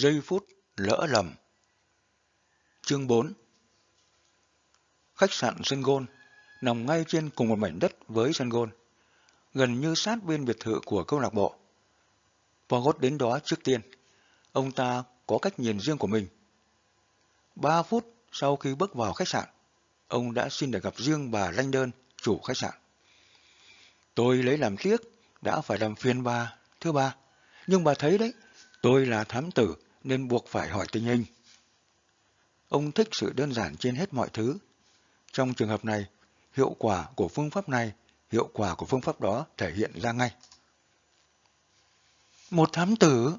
Giây phút lỡ lầm Chương 4 Khách sạn sân gôn nằm ngay trên cùng một mảnh đất với sân gôn, gần như sát bên biệt thự của câu lạc bộ. Pogot đến đó trước tiên. Ông ta có cách nhìn riêng của mình. Ba phút sau khi bước vào khách sạn, ông đã xin được gặp riêng bà Lanh Đơn, chủ khách sạn. Tôi lấy làm tiếc, đã phải làm phiền bà, thưa bà. Nhưng bà thấy đấy, tôi là thám tử nên buộc phải hỏi tình hình. Ông thích sự đơn giản trên hết mọi thứ. Trong trường hợp này, hiệu quả của phương pháp này, hiệu quả của phương pháp đó thể hiện ra ngay. Một thám tử,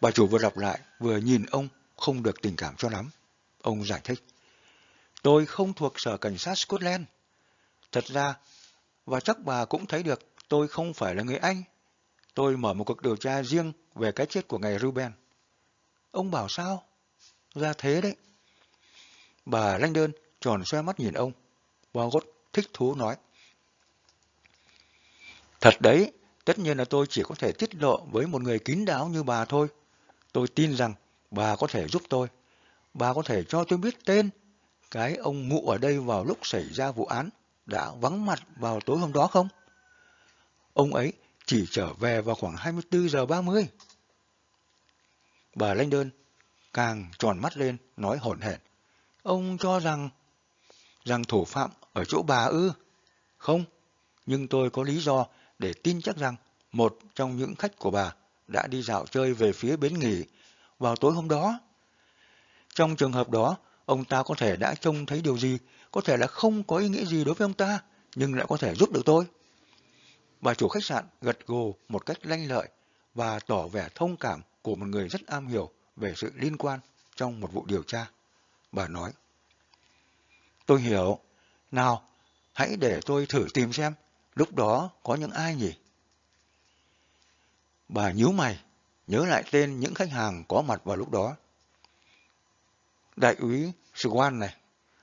bà chủ vừa đọc lại, vừa nhìn ông, không được tình cảm cho lắm. Ông giải thích, tôi không thuộc sở cảnh sát Scotland. Thật ra, và chắc bà cũng thấy được, tôi không phải là người Anh. Tôi mở một cuộc điều tra riêng về cái chết của ngài Ruben. Ông bảo sao? Ra thế đấy. Bà lanh đơn tròn xoe mắt nhìn ông. Bogot thích thú nói. Thật đấy, tất nhiên là tôi chỉ có thể tiết lộ với một người kín đáo như bà thôi. Tôi tin rằng bà có thể giúp tôi. Bà có thể cho tôi biết tên cái ông ngụ ở đây vào lúc xảy ra vụ án đã vắng mặt vào tối hôm đó không? Ông ấy chỉ trở về vào khoảng 24 giờ 30. Bà Lanh Đơn càng tròn mắt lên, nói hổn hển. Ông cho rằng, rằng thủ phạm ở chỗ bà ư? Không, nhưng tôi có lý do để tin chắc rằng một trong những khách của bà đã đi dạo chơi về phía bến nghỉ vào tối hôm đó. Trong trường hợp đó, ông ta có thể đã trông thấy điều gì, có thể là không có ý nghĩa gì đối với ông ta, nhưng lại có thể giúp được tôi. Bà chủ khách sạn gật gù một cách lanh lợi và tỏ vẻ thông cảm của một người rất am hiểu về sự liên quan trong một vụ điều tra. Bà nói, Tôi hiểu. Nào, hãy để tôi thử tìm xem, lúc đó có những ai nhỉ? Bà nhíu mày, nhớ lại tên những khách hàng có mặt vào lúc đó. Đại úy Swan này,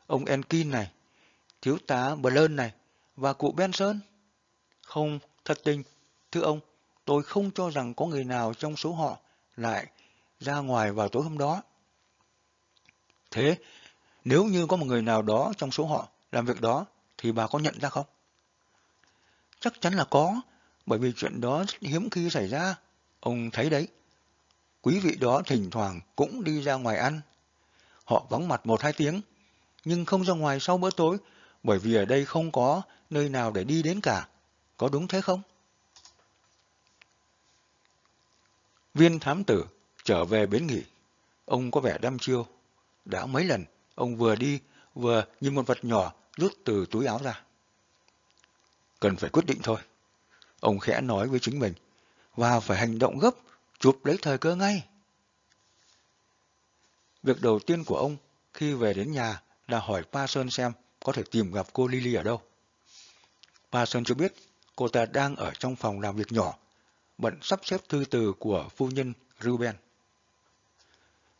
ông Enkin này, thiếu tá Blern này, và cụ Benson. Không, thật tình, thưa ông, tôi không cho rằng có người nào trong số họ lại ra ngoài vào tối hôm đó. Thế, nếu như có một người nào đó trong số họ làm việc đó, thì bà có nhận ra không? Chắc chắn là có, bởi vì chuyện đó rất hiếm khi xảy ra. Ông thấy đấy, quý vị đó thỉnh thoảng cũng đi ra ngoài ăn. Họ vắng mặt một hai tiếng, nhưng không ra ngoài sau bữa tối, bởi vì ở đây không có nơi nào để đi đến cả. Có đúng thế không? Viên thám tử trở về bến nghỉ. Ông có vẻ đăm chiêu. Đã mấy lần, ông vừa đi, vừa như một vật nhỏ rút từ túi áo ra. Cần phải quyết định thôi. Ông khẽ nói với chính mình, và phải hành động gấp, chụp lấy thời cơ ngay. Việc đầu tiên của ông khi về đến nhà là hỏi Pa Sơn xem có thể tìm gặp cô Lily ở đâu. Pa Sơn cho biết cô ta đang ở trong phòng làm việc nhỏ, bận sắp xếp thư từ của phu nhân Ruben.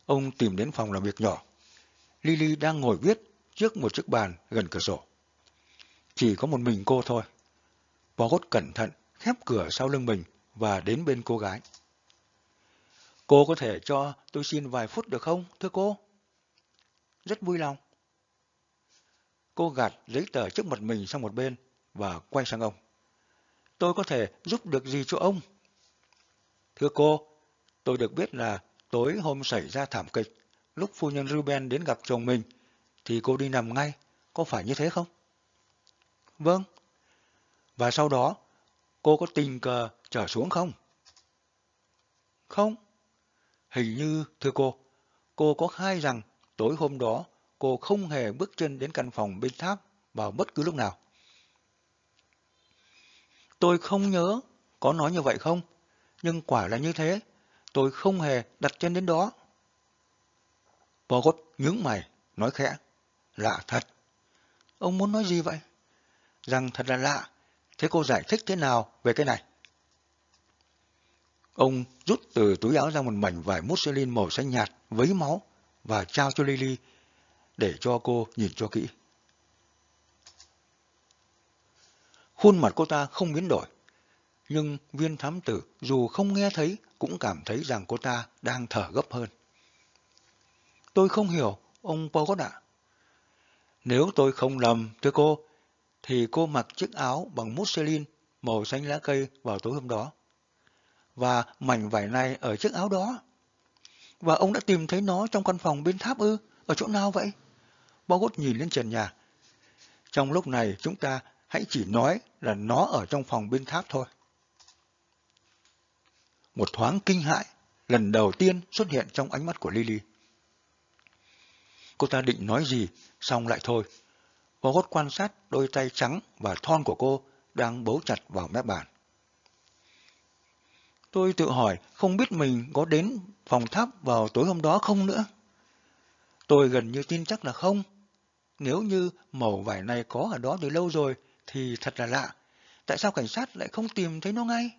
Ông tìm đến phòng làm việc nhỏ. Lily đang ngồi viết trước một chiếc bàn gần cửa sổ. Chỉ có một mình cô thôi. Bogot cẩn thận khép cửa sau lưng mình và đến bên cô gái. Cô có thể cho tôi xin vài phút được không, thưa cô? Rất vui lòng. Cô gạt giấy tờ trước mặt mình sang một bên và quay sang ông. Tôi có thể giúp được gì cho ông? Thưa cô, tôi được biết là tối hôm xảy ra thảm kịch, lúc phu nhân Ruben đến gặp chồng mình, thì cô đi nằm ngay, có phải như thế không? Vâng. Và sau đó, cô có tình cờ trở xuống không? Không. Hình như, thưa cô, cô có khai rằng tối hôm đó cô không hề bước chân đến căn phòng bên tháp vào bất cứ lúc nào. Tôi không nhớ có nói như vậy không, nhưng quả là như thế. Tôi không hề đặt chân đến đó. Pogot nhướng mày, nói khẽ. Lạ thật. Ông muốn nói gì vậy? Rằng thật là lạ. Thế cô giải thích thế nào về cái này? Ông rút từ túi áo ra một mảnh vải mousseline màu xanh nhạt với máu và trao cho Lily để cho cô nhìn cho kỹ. Khuôn mặt cô ta không biến đổi, nhưng viên thám tử dù không nghe thấy cũng cảm thấy rằng cô ta đang thở gấp hơn. Tôi không hiểu, ông Pogot ạ. Nếu tôi không lầm, thưa cô, thì cô mặc chiếc áo bằng muslin màu xanh lá cây vào tối hôm đó. Và mảnh vải này ở chiếc áo đó. Và ông đã tìm thấy nó trong căn phòng bên tháp ư? Ở chỗ nào vậy? Bogot nhìn lên trần nhà. Trong lúc này chúng ta hãy chỉ nói là nó ở trong phòng bên tháp thôi. Một thoáng kinh hãi lần đầu tiên xuất hiện trong ánh mắt của Lily. Cô ta định nói gì, xong lại thôi. Bogot quan sát đôi tay trắng và thon của cô đang bấu chặt vào mép bàn. Tôi tự hỏi không biết mình có đến phòng tháp vào tối hôm đó không nữa. Tôi gần như tin chắc là không. Nếu như màu vải này có ở đó từ lâu rồi thì thật là lạ. Tại sao cảnh sát lại không tìm thấy nó ngay?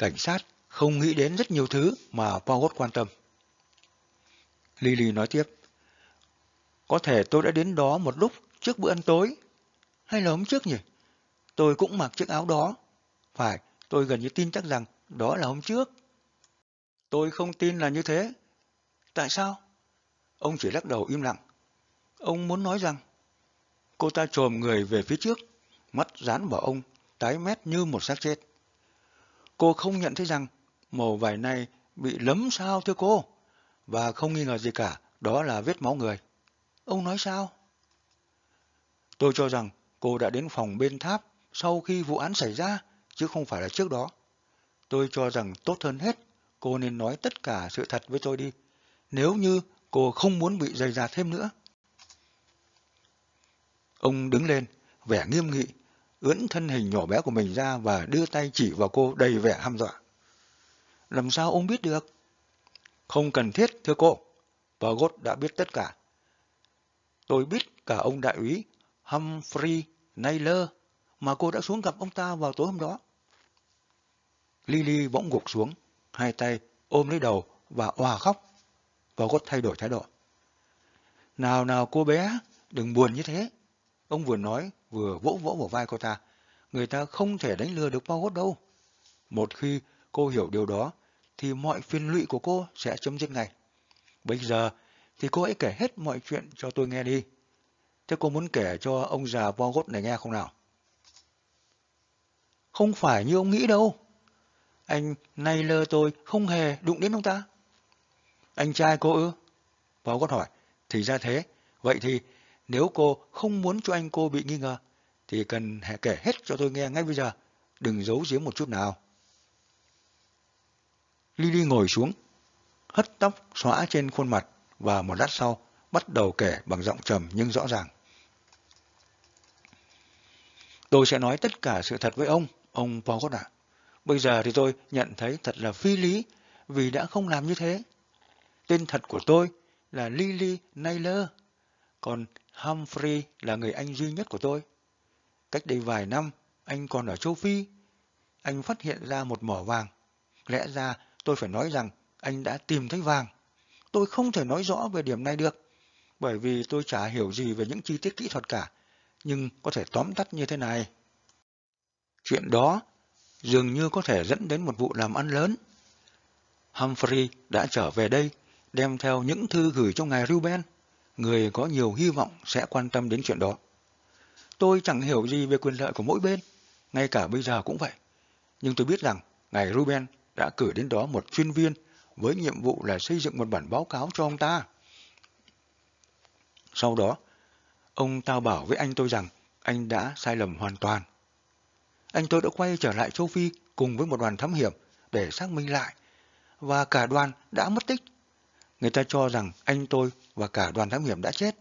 Cảnh sát không nghĩ đến rất nhiều thứ mà Pogot quan tâm. Lily nói tiếp. Có thể tôi đã đến đó một lúc trước bữa ăn tối. Hay là hôm trước nhỉ? Tôi cũng mặc chiếc áo đó. Phải, tôi gần như tin chắc rằng đó là hôm trước. Tôi không tin là như thế. Tại sao? Ông chỉ lắc đầu im lặng. Ông muốn nói rằng cô ta trồm người về phía trước, mắt dán vào ông, tái mét như một xác chết. Cô không nhận thấy rằng màu vải này bị lấm sao thưa cô, và không nghi ngờ gì cả, đó là vết máu người. Ông nói sao? Tôi cho rằng cô đã đến phòng bên tháp sau khi vụ án xảy ra, chứ không phải là trước đó. Tôi cho rằng tốt hơn hết, cô nên nói tất cả sự thật với tôi đi. Nếu như cô không muốn bị dày ra thêm nữa. Ông đứng lên, vẻ nghiêm nghị, ưỡn thân hình nhỏ bé của mình ra và đưa tay chỉ vào cô đầy vẻ hăm dọa. Làm sao ông biết được? Không cần thiết, thưa cô. Pagod đã biết tất cả. Tôi biết cả ông đại úy Humphrey Naylor mà cô đã xuống gặp ông ta vào tối hôm đó. Lily bỗng gục xuống, hai tay ôm lấy đầu và òa khóc. Pagod thay đổi thái độ. Nào nào cô bé, đừng buồn như thế. Ông vừa nói, vừa vỗ vỗ vào vai cô ta. Người ta không thể đánh lừa được Pagod đâu. Một khi cô hiểu điều đó, thì mọi phiền lụy của cô sẽ chấm dứt ngay. Bây giờ thì cô hãy kể hết mọi chuyện cho tôi nghe đi. Thế cô muốn kể cho ông già Vogot này nghe không nào? Không phải như ông nghĩ đâu. Anh nay lơ tôi không hề đụng đến ông ta. Anh trai cô ư? Vogot hỏi. Thì ra thế. Vậy thì nếu cô không muốn cho anh cô bị nghi ngờ, thì cần kể hết cho tôi nghe ngay bây giờ. Đừng giấu giếm một chút nào. Lily ngồi xuống, hất tóc xóa trên khuôn mặt và một lát sau bắt đầu kể bằng giọng trầm nhưng rõ ràng. Tôi sẽ nói tất cả sự thật với ông, ông Pogot ạ. Bây giờ thì tôi nhận thấy thật là phi lý vì đã không làm như thế. Tên thật của tôi là Lily Naylor, còn Humphrey là người anh duy nhất của tôi. Cách đây vài năm, anh còn ở châu Phi. Anh phát hiện ra một mỏ vàng. Lẽ ra tôi phải nói rằng anh đã tìm thấy vàng. Tôi không thể nói rõ về điểm này được, bởi vì tôi chả hiểu gì về những chi tiết kỹ thuật cả, nhưng có thể tóm tắt như thế này. Chuyện đó dường như có thể dẫn đến một vụ làm ăn lớn. Humphrey đã trở về đây, đem theo những thư gửi cho ngài Ruben, người có nhiều hy vọng sẽ quan tâm đến chuyện đó. Tôi chẳng hiểu gì về quyền lợi của mỗi bên, ngay cả bây giờ cũng vậy. Nhưng tôi biết rằng ngài Ruben đã cử đến đó một chuyên viên với nhiệm vụ là xây dựng một bản báo cáo cho ông ta. Sau đó, ông ta bảo với anh tôi rằng anh đã sai lầm hoàn toàn. Anh tôi đã quay trở lại châu Phi cùng với một đoàn thám hiểm để xác minh lại, và cả đoàn đã mất tích. Người ta cho rằng anh tôi và cả đoàn thám hiểm đã chết.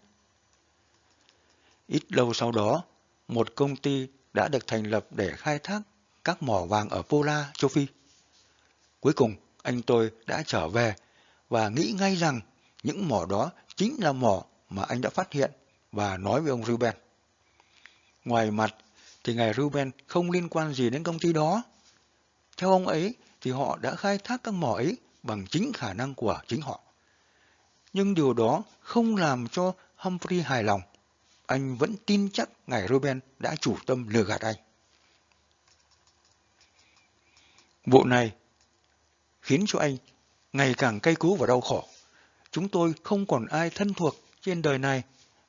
Ít lâu sau đó, một công ty đã được thành lập để khai thác các mỏ vàng ở Pola, châu Phi. Cuối cùng, anh tôi đã trở về và nghĩ ngay rằng những mỏ đó chính là mỏ mà anh đã phát hiện và nói với ông Ruben. Ngoài mặt thì ngài Ruben không liên quan gì đến công ty đó. Theo ông ấy thì họ đã khai thác các mỏ ấy bằng chính khả năng của chính họ. Nhưng điều đó không làm cho Humphrey hài lòng. Anh vẫn tin chắc ngài Ruben đã chủ tâm lừa gạt anh. Vụ này khiến cho anh ngày càng cay cú và đau khổ. chúng tôi không còn ai thân thuộc trên đời này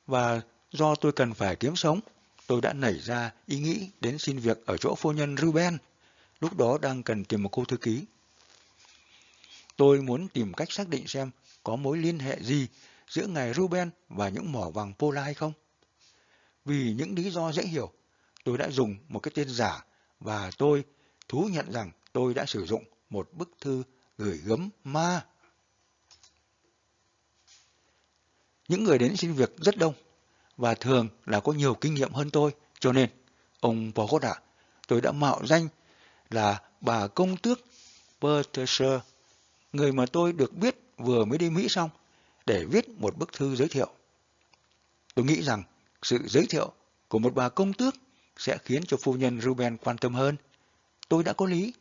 và do tôi cần phải kiếm sống, tôi đã nảy ra ý nghĩ đến xin việc ở chỗ phu nhân Ruben, lúc đó đang cần tìm một cô thư ký. Tôi muốn tìm cách xác định xem có mối liên hệ gì giữa ngài Ruben và những mỏ vàng Pola hay không. Vì những lý do dễ hiểu, tôi đã dùng một cái tên giả và tôi thú nhận rằng tôi đã sử dụng một bức thư gửi gấm ma. Những người đến xin việc rất đông và thường là có nhiều kinh nghiệm hơn tôi, cho nên, ông Pogod ạ, tôi đã mạo danh là bà công tước Peterser, người mà tôi được biết vừa mới đi Mỹ xong, để viết một bức thư giới thiệu. Tôi nghĩ rằng sự giới thiệu của một bà công tước sẽ khiến cho phu nhân Ruben quan tâm hơn. Tôi đã có lý,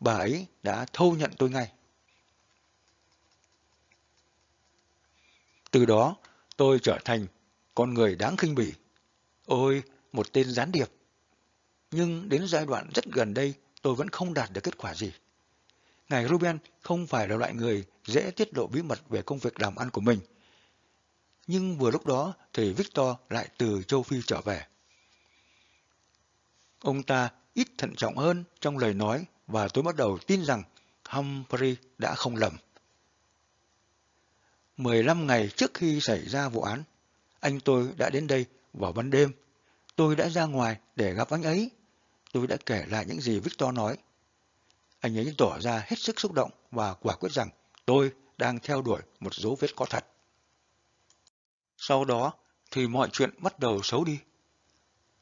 bà ấy đã thâu nhận tôi ngay. Từ đó, tôi trở thành con người đáng khinh bỉ. Ôi, một tên gián điệp. Nhưng đến giai đoạn rất gần đây, tôi vẫn không đạt được kết quả gì. Ngài Ruben không phải là loại người dễ tiết lộ bí mật về công việc làm ăn của mình. Nhưng vừa lúc đó thì Victor lại từ châu Phi trở về. Ông ta ít thận trọng hơn trong lời nói và tôi bắt đầu tin rằng Humphrey đã không lầm. 15 ngày trước khi xảy ra vụ án, anh tôi đã đến đây vào ban đêm. Tôi đã ra ngoài để gặp anh ấy. Tôi đã kể lại những gì Victor nói. Anh ấy tỏ ra hết sức xúc động và quả quyết rằng tôi đang theo đuổi một dấu vết có thật. Sau đó thì mọi chuyện bắt đầu xấu đi.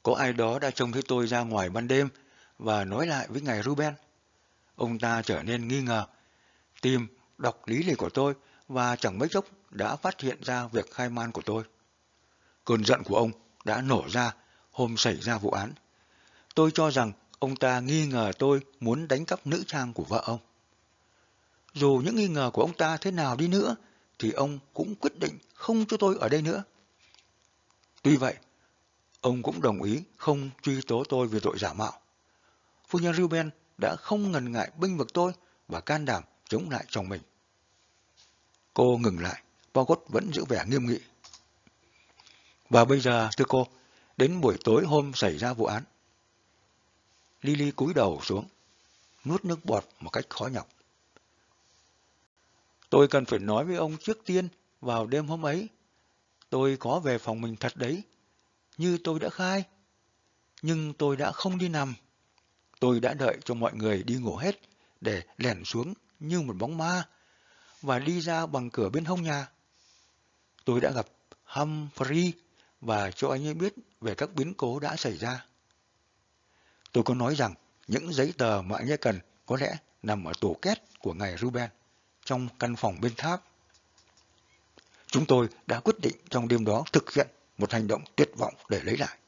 Có ai đó đã trông thấy tôi ra ngoài ban đêm và nói lại với ngài Ruben. Ông ta trở nên nghi ngờ, tìm, đọc lý lịch của tôi và chẳng mấy chốc đã phát hiện ra việc khai man của tôi. Cơn giận của ông đã nổ ra hôm xảy ra vụ án. Tôi cho rằng ông ta nghi ngờ tôi muốn đánh cắp nữ trang của vợ ông. Dù những nghi ngờ của ông ta thế nào đi nữa, thì ông cũng quyết định không cho tôi ở đây nữa. Tuy vậy, ông cũng đồng ý không truy tố tôi về tội giả mạo. Phu nhân Ruben đã không ngần ngại binh vực tôi và can đảm chống lại chồng mình. Cô ngừng lại, Bogot vẫn giữ vẻ nghiêm nghị. Và bây giờ, thưa cô, đến buổi tối hôm xảy ra vụ án. Lily cúi đầu xuống, nuốt nước bọt một cách khó nhọc. Tôi cần phải nói với ông trước tiên vào đêm hôm ấy. Tôi có về phòng mình thật đấy, như tôi đã khai. Nhưng tôi đã không đi nằm. Tôi đã đợi cho mọi người đi ngủ hết để lẻn xuống như một bóng ma và đi ra bằng cửa bên hông nhà. Tôi đã gặp Humphrey và cho anh ấy biết về các biến cố đã xảy ra. Tôi có nói rằng, những giấy tờ mà anh ấy cần có lẽ nằm ở tủ két của ngài Ruben, trong căn phòng bên tháp. Chúng tôi đã quyết định trong đêm đó thực hiện một hành động tuyệt vọng để lấy lại.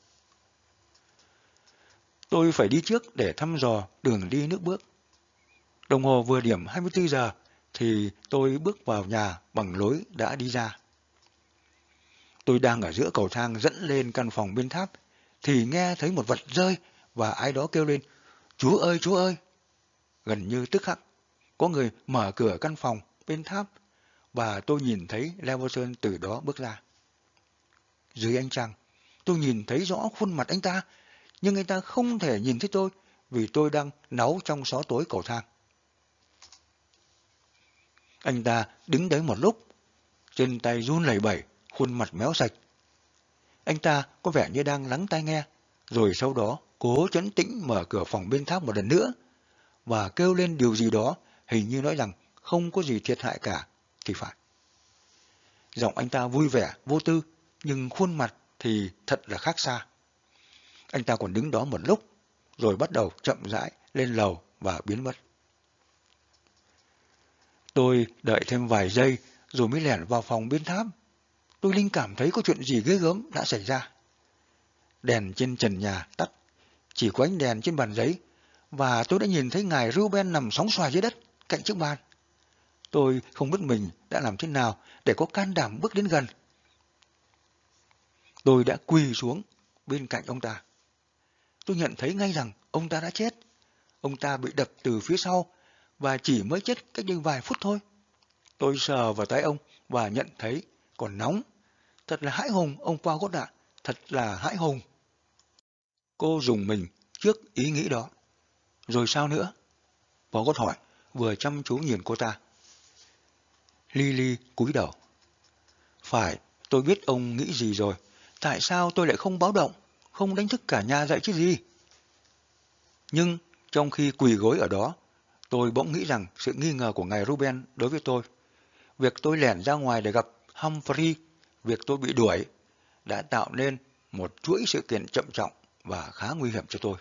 Tôi phải đi trước để thăm dò đường đi nước bước. Đồng hồ vừa điểm 24 giờ thì tôi bước vào nhà bằng lối đã đi ra. Tôi đang ở giữa cầu thang dẫn lên căn phòng bên tháp thì nghe thấy một vật rơi và ai đó kêu lên Chúa ơi, Chúa ơi! Gần như tức khắc, có người mở cửa căn phòng bên tháp và tôi nhìn thấy Leverson từ đó bước ra. Dưới ánh trăng, tôi nhìn thấy rõ khuôn mặt anh ta, nhưng anh ta không thể nhìn thấy tôi vì tôi đang náu trong xó tối cầu thang. Anh ta đứng đấy một lúc, chân tay run lẩy bẩy, khuôn mặt méo sạch. Anh ta có vẻ như đang lắng tai nghe, rồi sau đó cố chấn tĩnh mở cửa phòng bên tháp một lần nữa và kêu lên điều gì đó hình như nói rằng không có gì thiệt hại cả thì phải. Giọng anh ta vui vẻ, vô tư, nhưng khuôn mặt thì thật là khác xa. Anh ta còn đứng đó một lúc, rồi bắt đầu chậm rãi lên lầu và biến mất. Tôi đợi thêm vài giây rồi mới lẻn vào phòng bên tháp. Tôi linh cảm thấy có chuyện gì ghê gớm đã xảy ra. Đèn trên trần nhà tắt, chỉ có ánh đèn trên bàn giấy, và tôi đã nhìn thấy ngài Ruben nằm sóng xoài dưới đất, cạnh chiếc bàn. Tôi không biết mình đã làm thế nào để có can đảm bước đến gần. Tôi đã quỳ xuống bên cạnh ông ta. Tôi nhận thấy ngay rằng ông ta đã chết. Ông ta bị đập từ phía sau và chỉ mới chết cách đây vài phút thôi. Tôi sờ vào tay ông và nhận thấy còn nóng. Thật là hãi hùng, ông Pogot ạ. Thật là hãi hùng. Cô dùng mình trước ý nghĩ đó. Rồi sao nữa? Pogot hỏi, vừa chăm chú nhìn cô ta. Lily cúi đầu. Phải, tôi biết ông nghĩ gì rồi. Tại sao tôi lại không báo động, không đánh thức cả nhà dậy chứ gì? Nhưng trong khi quỳ gối ở đó, tôi bỗng nghĩ rằng sự nghi ngờ của ngài Ruben đối với tôi, việc tôi lẻn ra ngoài để gặp Humphrey, việc tôi bị đuổi, đã tạo nên một chuỗi sự kiện chậm trọng và khá nguy hiểm cho tôi.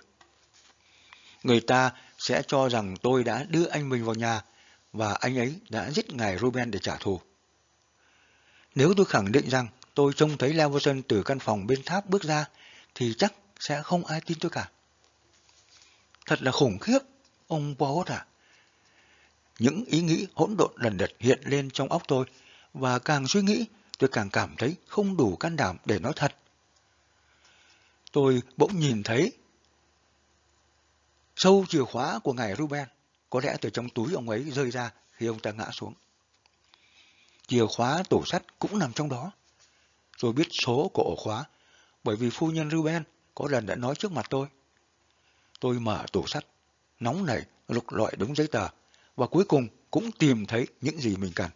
Người ta sẽ cho rằng tôi đã đưa anh mình vào nhà và anh ấy đã giết ngài Ruben để trả thù. Nếu tôi khẳng định rằng tôi trông thấy Leverson từ căn phòng bên tháp bước ra, thì chắc sẽ không ai tin tôi cả. Thật là khủng khiếp, ông Poirot à. Những ý nghĩ hỗn độn lần lượt hiện lên trong óc tôi, và càng suy nghĩ, tôi càng cảm thấy không đủ can đảm để nói thật. Tôi bỗng nhìn thấy sâu chìa khóa của ngài Ruben, có lẽ từ trong túi ông ấy rơi ra khi ông ta ngã xuống. Chìa khóa tủ sắt cũng nằm trong đó. Tôi biết số của ổ khóa, bởi vì phu nhân Ruben có lần đã nói trước mặt tôi. Tôi mở tủ sắt, nóng nảy, lục lọi đống giấy tờ, và cuối cùng cũng tìm thấy những gì mình cần.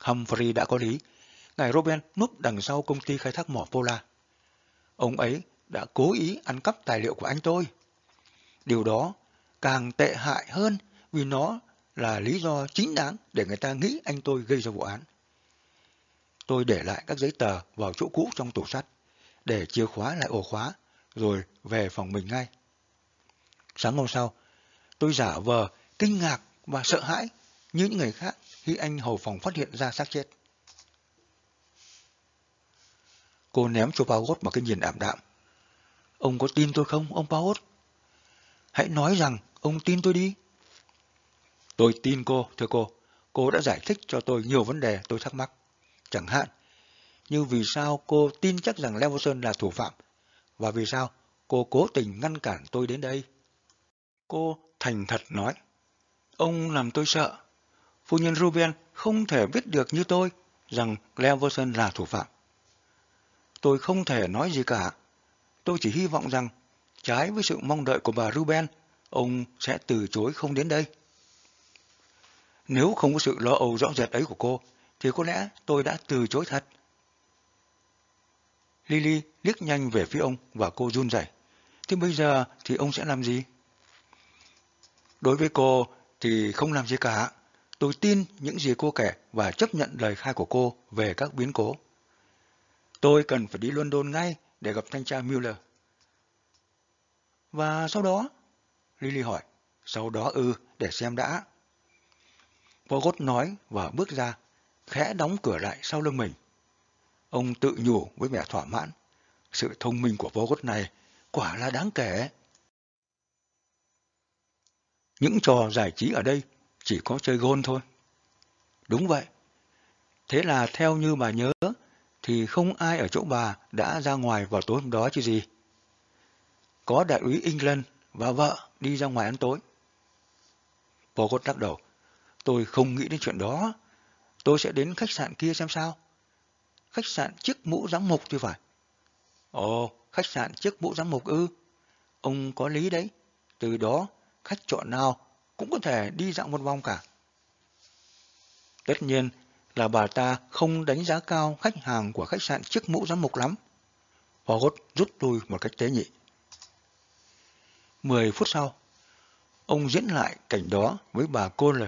Humphrey đã có lý. Ngài Ruben núp đằng sau công ty khai thác mỏ Pola. Ông ấy đã cố ý ăn cắp tài liệu của anh tôi. Điều đó càng tệ hại hơn vì nó là lý do chính đáng để người ta nghĩ anh tôi gây ra vụ án. Tôi để lại các giấy tờ vào chỗ cũ trong tủ sắt, để chìa khóa lại ổ khóa, rồi về phòng mình ngay. Sáng hôm sau, tôi giả vờ kinh ngạc và sợ hãi như những người khác khi anh hầu phòng phát hiện ra xác chết. Cô ném cho Pagot một cái nhìn ảm đạm. Ông có tin tôi không, ông Pagot? Hãy nói rằng ông tin tôi đi. Tôi tin cô, thưa cô. Cô đã giải thích cho tôi nhiều vấn đề tôi thắc mắc. Chẳng hạn, như vì sao cô tin chắc rằng Leverson là thủ phạm, và vì sao cô cố tình ngăn cản tôi đến đây. Cô thành thật nói, ông làm tôi sợ. Phu nhân Ruben không thể biết được như tôi rằng Leverson là thủ phạm. Tôi không thể nói gì cả. Tôi chỉ hy vọng rằng, trái với sự mong đợi của bà Ruben, ông sẽ từ chối không đến đây. Nếu không có sự lo âu rõ rệt ấy của cô, thì có lẽ tôi đã từ chối thật. Lily liếc nhanh về phía ông và cô run rẩy. Thế bây giờ thì ông sẽ làm gì? Đối với cô thì không làm gì cả. Tôi tin những gì cô kể và chấp nhận lời khai của cô về các biến cố. Tôi cần phải đi London ngay để gặp thanh tra Mueller. Và sau đó? Lily hỏi. Sau đó ư, để xem đã. Pogot nói và bước ra, khẽ đóng cửa lại sau lưng mình. Ông tự nhủ với vẻ thỏa mãn. Sự thông minh của Pogot này quả là đáng kể. Những trò giải trí ở đây chỉ có chơi gôn thôi. Đúng vậy. Thế là theo như bà nhớ, thì không ai ở chỗ bà đã ra ngoài vào tối hôm đó chứ gì. Có đại úy England và vợ đi ra ngoài ăn tối. Pogot lắc đầu. Tôi không nghĩ đến chuyện đó. Tôi sẽ đến khách sạn kia xem sao. Khách sạn chiếc mũ giám mục thì phải. Ồ, khách sạn chiếc mũ giám mục ư. Ông có lý đấy. Từ đó, khách chọn nào cũng có thể đi dạo một vòng cả. Tất nhiên là bà ta không đánh giá cao khách hàng của khách sạn chiếc mũ giám mục lắm. Forgot rút lui một cách tế nhị. Mười phút sau, ông diễn lại cảnh đó với bà Cole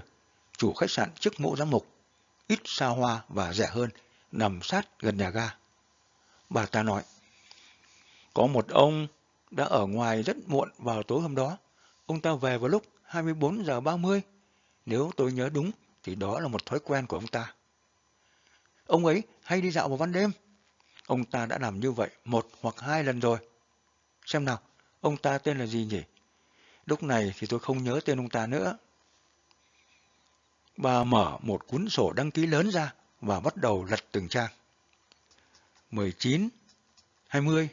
chủ khách sạn chiếc mũ giám mục, ít xa hoa và rẻ hơn, nằm sát gần nhà ga. Bà ta nói, có một ông đã ở ngoài rất muộn vào tối hôm đó. Ông ta về vào lúc 24 giờ 30. Nếu tôi nhớ đúng thì đó là một thói quen của ông ta. Ông ấy hay đi dạo vào ban đêm. Ông ta đã làm như vậy một hoặc hai lần rồi. Xem nào, ông ta tên là gì nhỉ? Lúc này thì tôi không nhớ tên ông ta nữa. Bà mở một cuốn sổ đăng ký lớn ra và bắt đầu lật từng trang. 19, 20,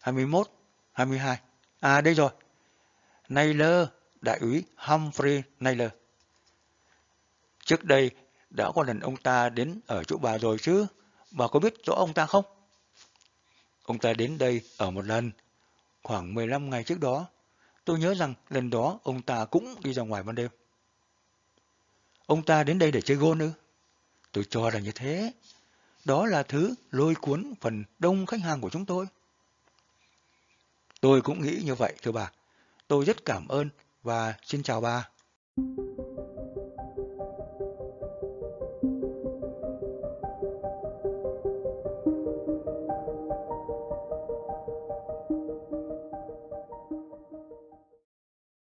21, 22. À đây rồi. Naylor, đại úy Humphrey Naylor. Trước đây, đã có lần ông ta đến ở chỗ bà rồi chứ, bà có biết rõ ông ta không? Ông ta đến đây ở một lần, khoảng 15 ngày trước đó. Tôi nhớ rằng lần đó ông ta cũng đi ra ngoài ban đêm. Ông ta đến đây để chơi gôn ư? Tôi cho là như thế. Đó là thứ lôi cuốn phần đông khách hàng của chúng tôi. Tôi cũng nghĩ như vậy thưa bà. Tôi rất cảm ơn và xin chào bà.